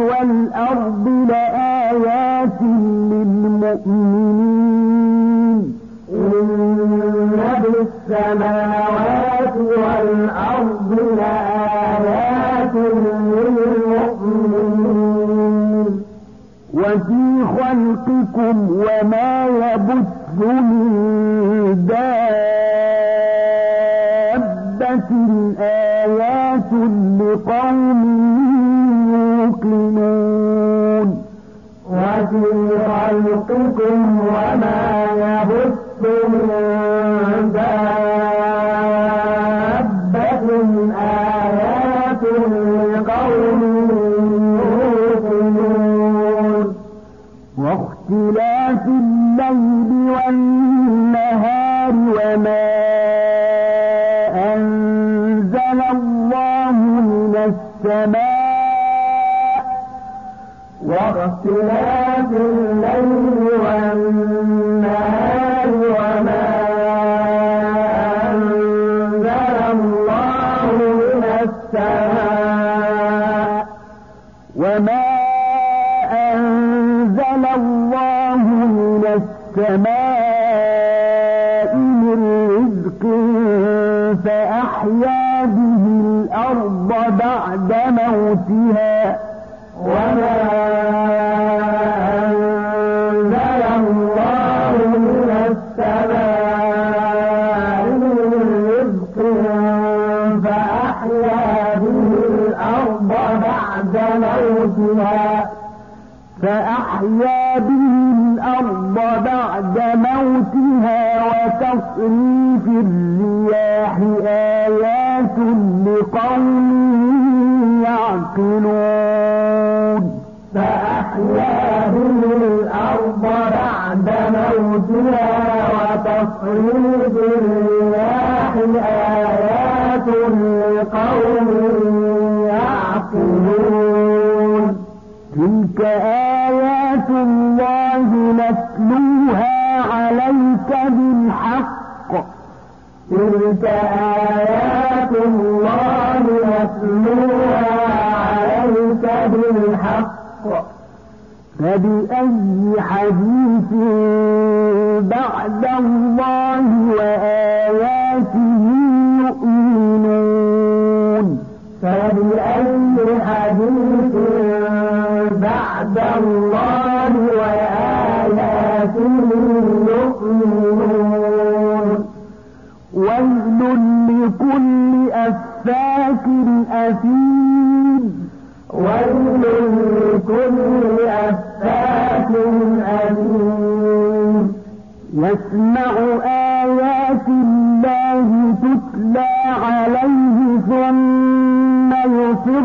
والأرض لآيات للمؤمنين. إن في السماوات والأرض لآيات للمؤمنين. وفي خلقكم وما يبث من دابة. آيات لقوم وفي خلقكم وما يبث من دابة آيات لقوم يوقنون. واختلاف الليل والنهار وما أنزل الله من السماء. واختلاف الليل والنهار به الأرض بعد موتها وتصريف الرياح آيات لقوم يعقلون. تلك آيات الله نتلوها عليك بالحق. تلك آيات الله نتلوها عليك بالحق. فبأي حديث بعد الله وآياته يؤمنون؟ فبأي حديث بعد الله وآياته يؤمنون؟ ويل لكل أفاك أثيم. ويل لكل أفاك أثيم يسمع آيات الله تتلى عليه ثم يصر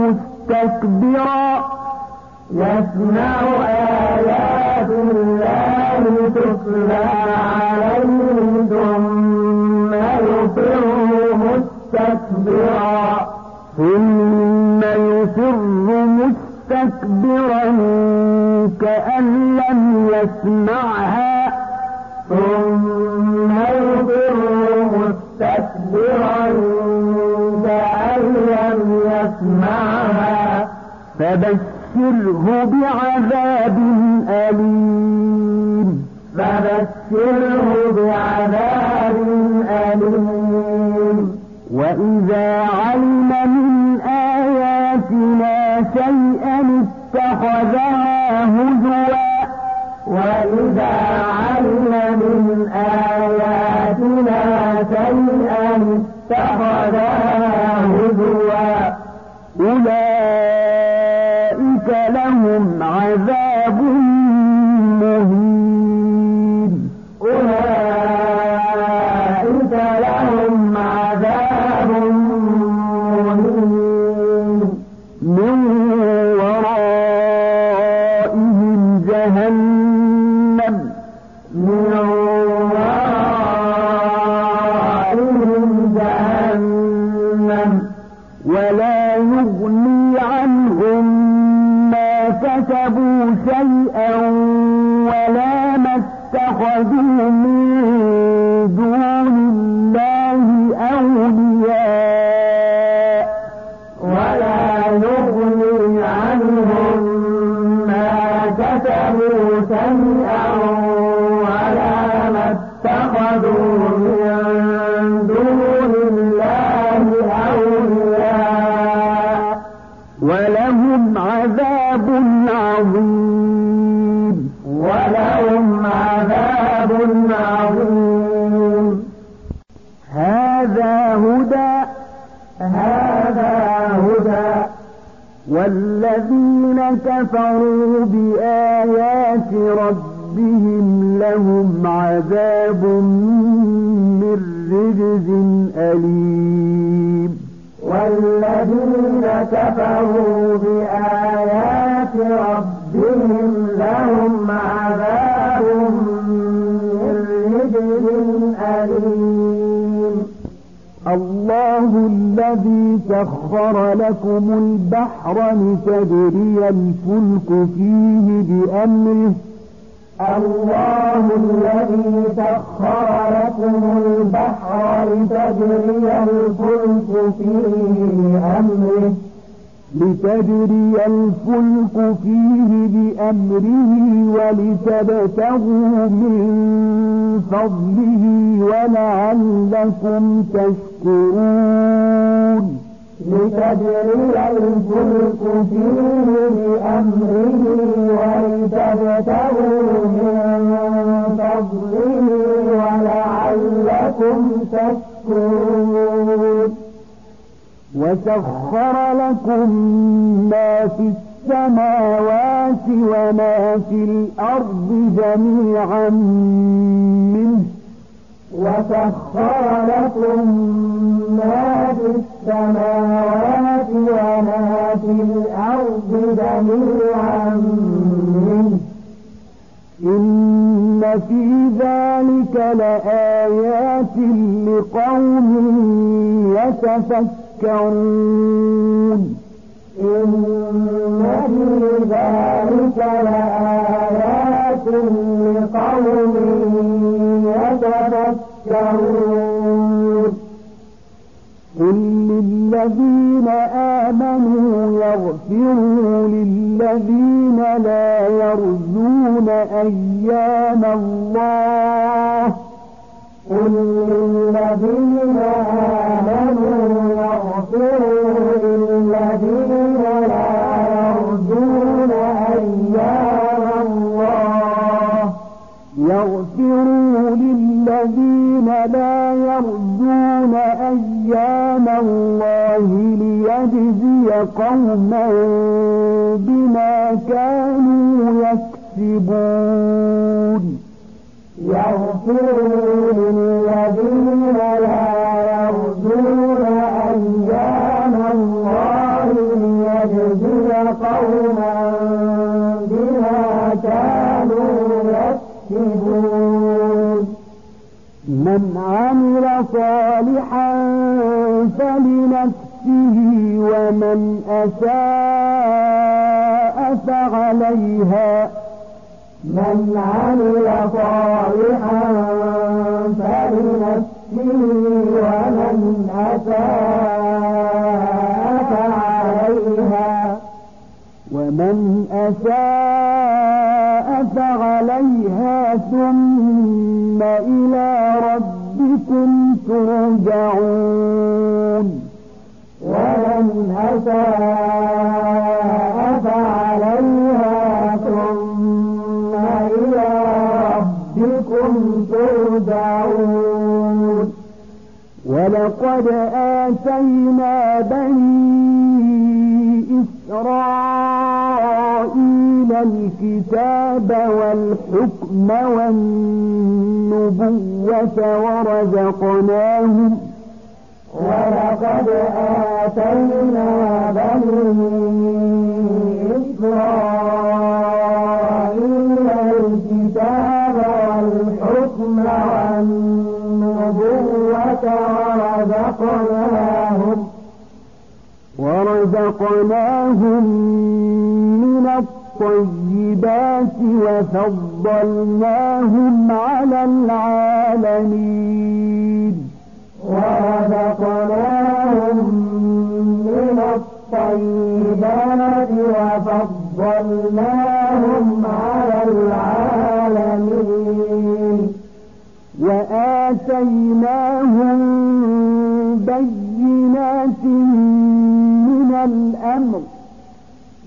مستكبرا يسمع آيات الله تتلى عليه ثم يصر مستكبرا ثم يصر مستكبرا كأن لم يسمعها ثم يصر مستكبرا كأن لم يسمعها فبشره بعذاب أليم فبشره بعذاب أليم وإذا علم اتخذها هزوا وإذا علم من آياتنا شيئا اتخذها هزوا. أولئك لهم عذاب كسبوا شيئا ولا ما اتخذوا من بآيات ربهم لهم عذاب من رجز أليم. والذين كفروا بآيات ربهم لهم عذاب من رجل أليم. الله الذي سخر لكم البحر لتجري الفلك فيه بأمره. الله الذي سخر لكم البحر لتجري الفلك فيه بأمره. لتجري الفلك فيه بأمره ولتبتغوا من فضله ولعلكم تشكرون. لتجري الفلك فيه بأمره ولتبتغوا من فضله ولعلكم تشكرون. وسخر لكم ما في السماوات وما في الأرض جميعا منه. وسخر لكم ما في السماوات وما في الأرض جميعا منه إن في ذلك لآيات لقوم يتفكرون إن في ذلك لآيات لقوم يتفكرون قل للذين آمنوا يغفروا للذين لا يرجون أيام الله. قل للذين آمنوا يغفروا للذين للذين لا يرجون أيام الله ليجزي قوما بما كانوا يكسبون. يغفروا للذين لا من عمل صالحا فلنفسه ومن أساء فعليها. من عمل صالحا فلنفسه ومن أساء فعليها. ومن أساء فعليها ثم إلى ربكم ترجعون ومن أساء فعليها ثم إلى ربكم ترجعون ولقد آتينا بني إسرائيل الكتاب والحكم والنبوة ورزقناهم ولقد آتينا بني إسرائيل الكتاب والحكم والنبوة ورزقناهم ورزقناهم من الطيبات وفضلناهم على العالمين. ورزقناهم من الطيبات وفضلناهم على العالمين. وآتيناهم بينات من الأمر.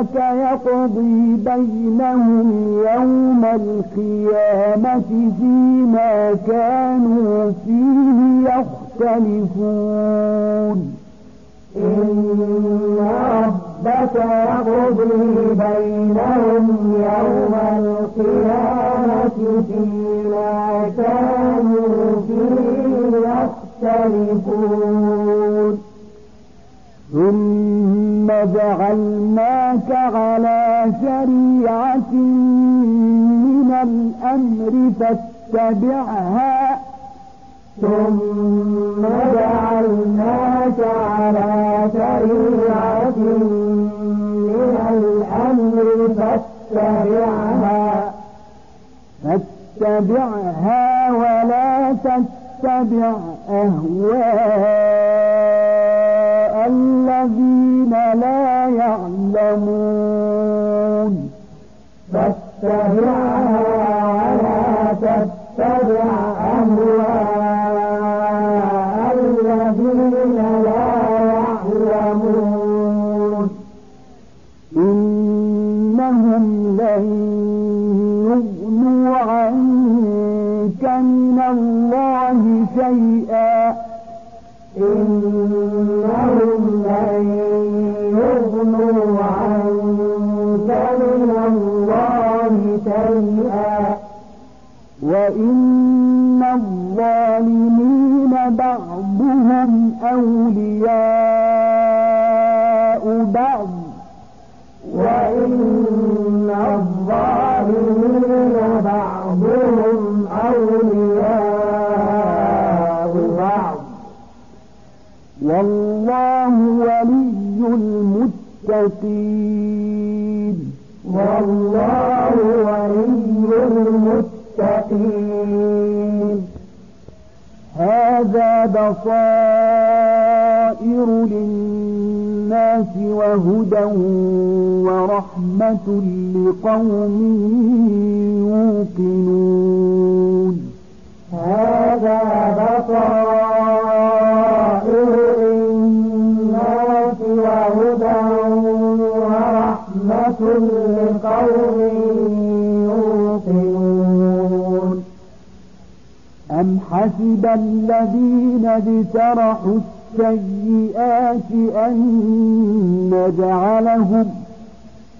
ربك يقضي بينهم يوم القيامة فيما كانوا فيه يختلفون. إن ربك يقضي بينهم يوم القيامة فيما كانوا فيه يختلفون. ثم جعلناك على شريعة من الأمر فاتبعها. ثم جعلناك على شريعة من الأمر فاتبعها. فاتبعها ولا تتبع أهواء الذين لا يعلمون. فاتبعها ولا تتبع أهواء وإن الظالمين بعضهم أولياء بعض. وإن الظالمين بعضهم أولياء بعض. والله ولي المتقين. والله المتقين هذا بصائر للناس وهدى ورحمة لقوم يوقنون. هذا بصائر للناس وهدى ورحمة لقوم أم حسب الذين اجترحوا السيئات أن نجعلهم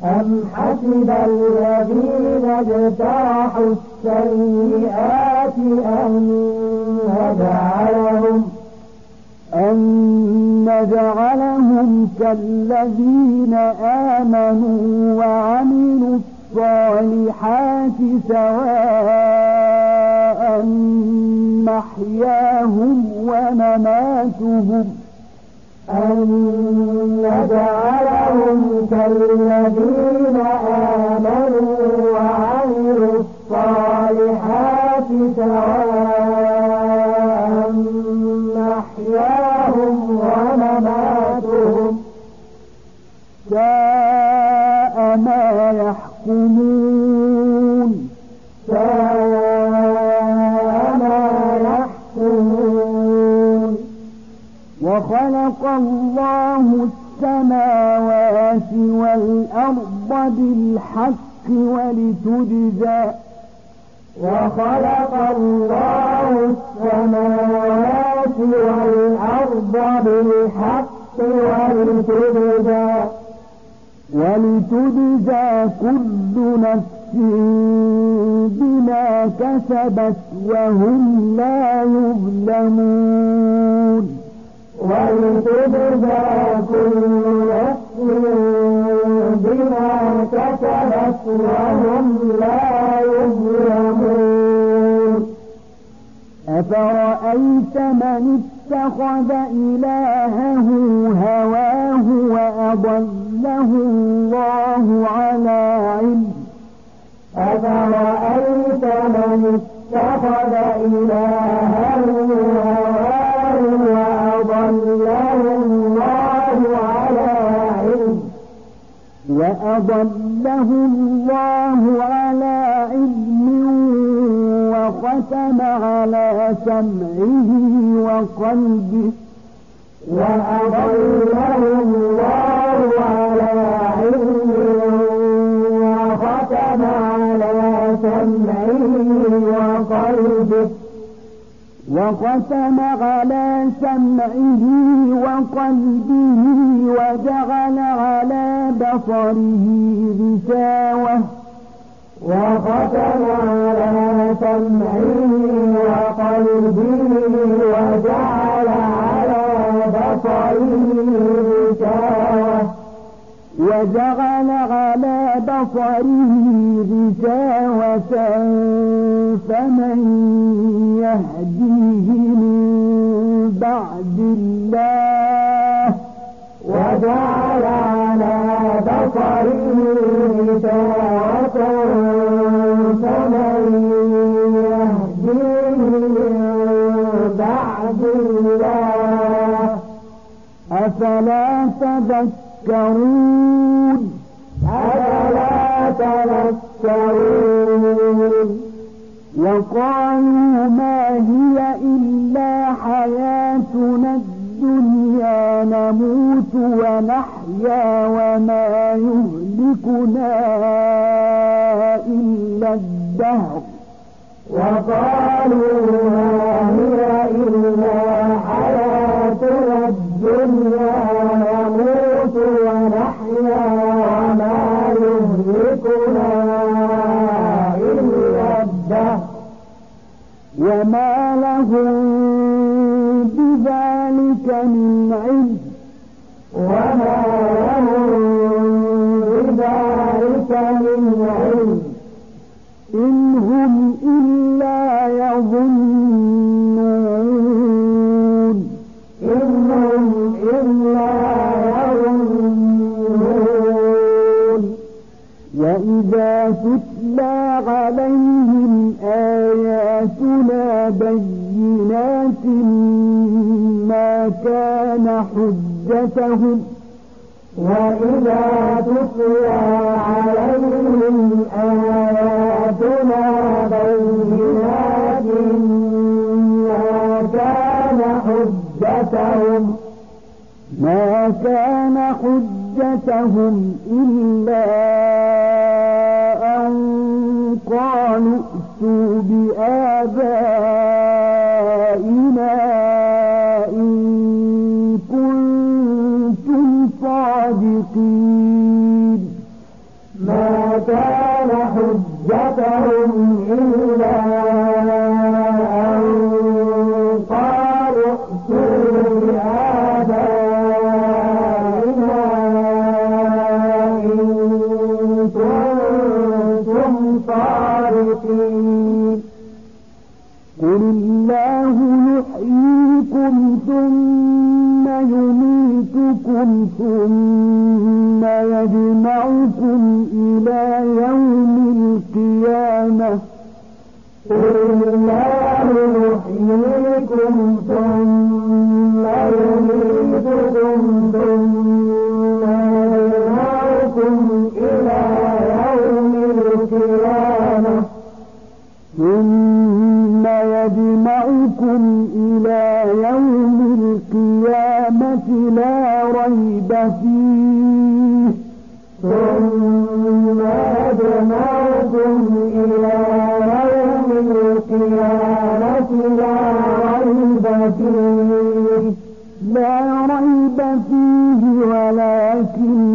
أم حسب الذين اجترحوا السيئات أن نجعلهم أن نجعلهم كالذين آمنوا وعملوا الصالحات سواء محياهم ومماتهم. أن نجعلهم كالذين آمنوا وعملوا الصالحات سواء محياهم ومماتهم. ساء ما يحكمون. وخلق الله السماوات والأرض بالحق ولتجزى وخلق الله السماوات والأرض بالحق ولتجزى ولتجزى كل نفس بما كسبت وهم لا يظلمون ولتجزى كل بما كسبت وهم لا يظلمون أفرأيت من اتخذ إلهه هواه وأضله الله على علم أفرأيت من اتخذ إلهه هواه وأضله الله على علم وختم على سمعه وقلبه وأضله الله على علم وختم على سمعه وقلبه وختم على سمعه وقلبه وجعل على بصره غشاوة. وختم على سمعه وقلبه وجعل على بصره غشاوة. وجعل على بصره غشاوة فمن يهديه بعد الله وجعل على بصره غشاوة فمن يهديه من بعد الله أفلا تذكرون؟ أفلا تذكرون؟ وقالوا ما هي إلا حياتنا الدنيا نموت ونحيا وما يهلكنا إلا الدهر. وقالوا ما هي إلا حياتنا الدنيا. حجتهم ما كان حجتهم إلا أن قالوا ائتوا بآبائنا إن كنتم صادقين. ما كان حجتهم إلا ثم يجمعكم إلى يوم القيامة. قل الله يحييكم ثم يميتكم ثم يجمعكم إلى يوم القيامة. ثم يجمعكم إلى يوم القيامة. لا ريب فيه. ثم يجمعكم إلى يوم القيامة لا ريب فيه. لا ريب فيه ولكن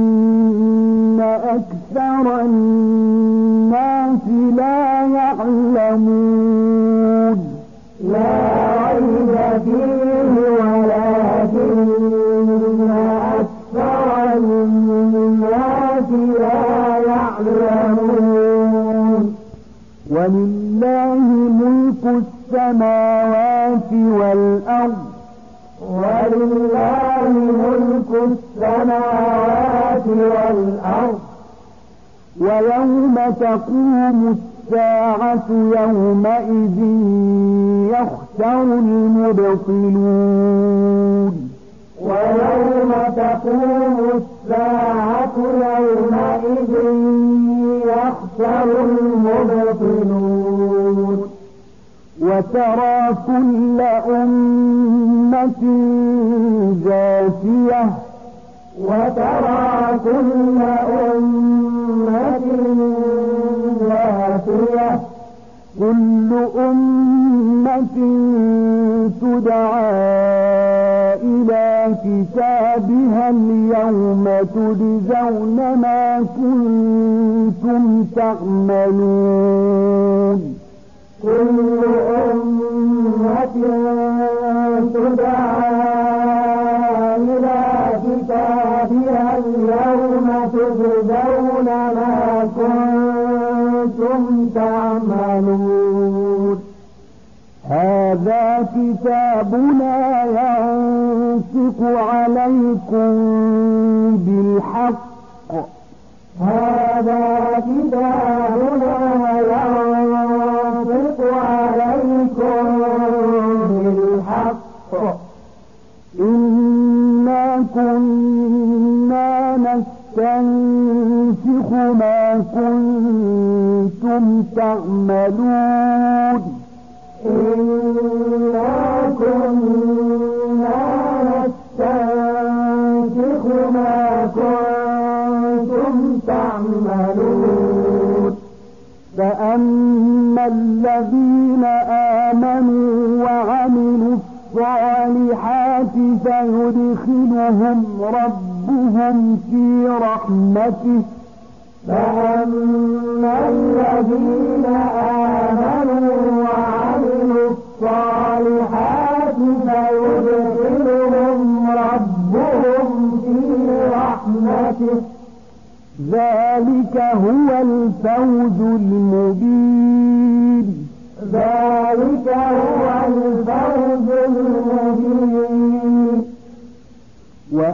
أكثر الناس لا يعلمون. تقوم الساعة يومئذ يخسر المبطلون. ويوم تقوم الساعة يومئذ يخسر المبطلون. وترى كل أمة جاثية. وترى كل أمة جاثية كل أمة تدعى إلى كتابها اليوم تجزون ما كنتم تعملون. كل أمة تدعى إلى كتابها اليوم تجزون ما كنتم تعملون. هذا كتابنا ينطق عليكم بالحق. هذا كتابنا ينطق عليكم بالحق. إنا كنا نستنسخ ما كنتم تعملون. إنا كنا نستنسخ ما كنتم تعملون. فأما الذين آمنوا وعملوا الصالحات فيدخلهم ربهم في رحمته فأما الذين آمنوا وعملوا الصالحات فيدخلهم ربهم في رحمته ذلك هو الفوز المبين. ذلك هو الفوز المبين.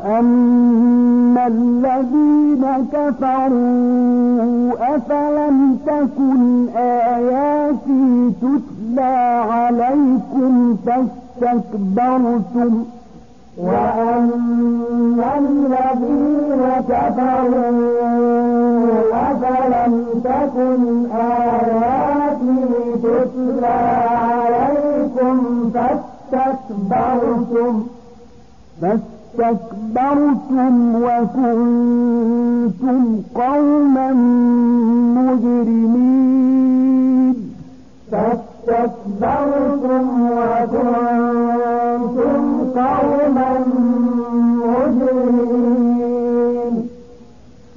وأما الذين كفروا أفلم تكن آياتي تتلى عليكم فاستكبرتم وأما الذين كفروا أفلم تكن آياتي تتلى عليكم فاستكبرتم فاستكبرتم وكنتم قوما مجرمين. فاستكبرتم وكنتم قوما مجرمين.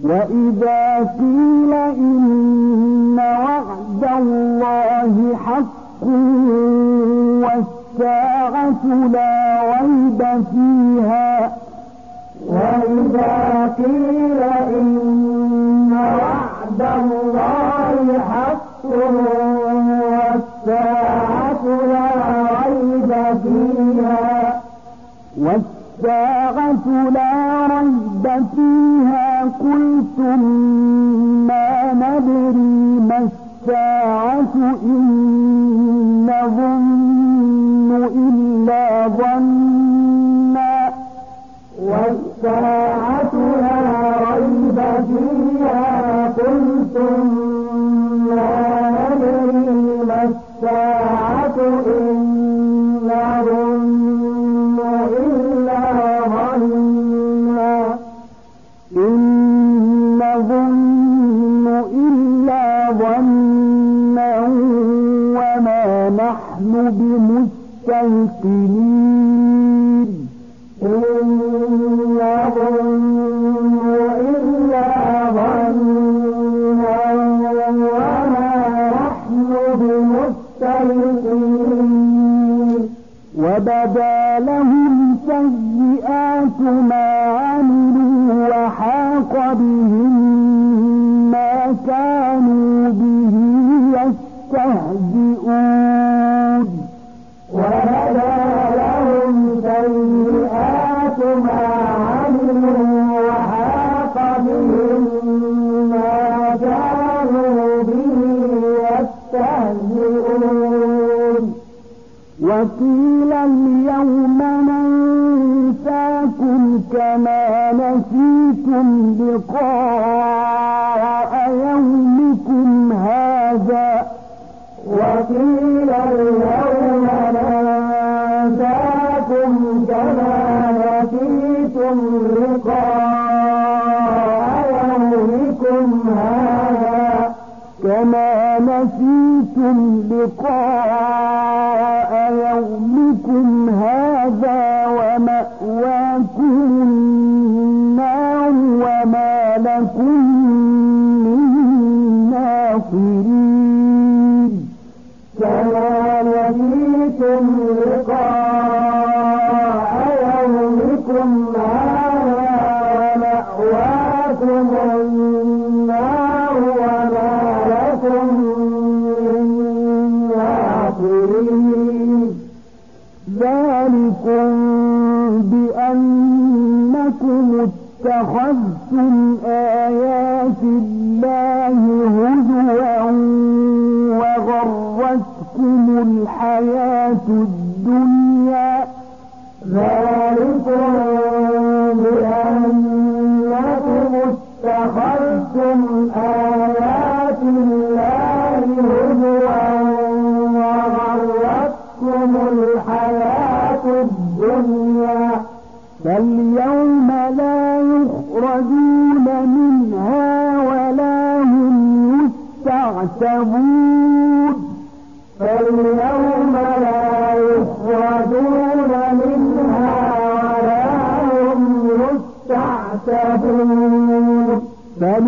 وإذا قيل إن وعد الله حق والساعة لا ريب فيها. وإذا قيل إن وعد الله حق والساعة لا ريب فيها. والساعة لا ريب فيها. قلتم ما ندري ما الساعة إن نظن والساعة وقيل اليوم ننساكم كما نسيتم لقاء يومكم هذا. وقيل اليوم ننساكم كما نسيتم لقاء يومكم هذا. كما نسيتم لقاء وَاكِرَةٍ يحسبون بل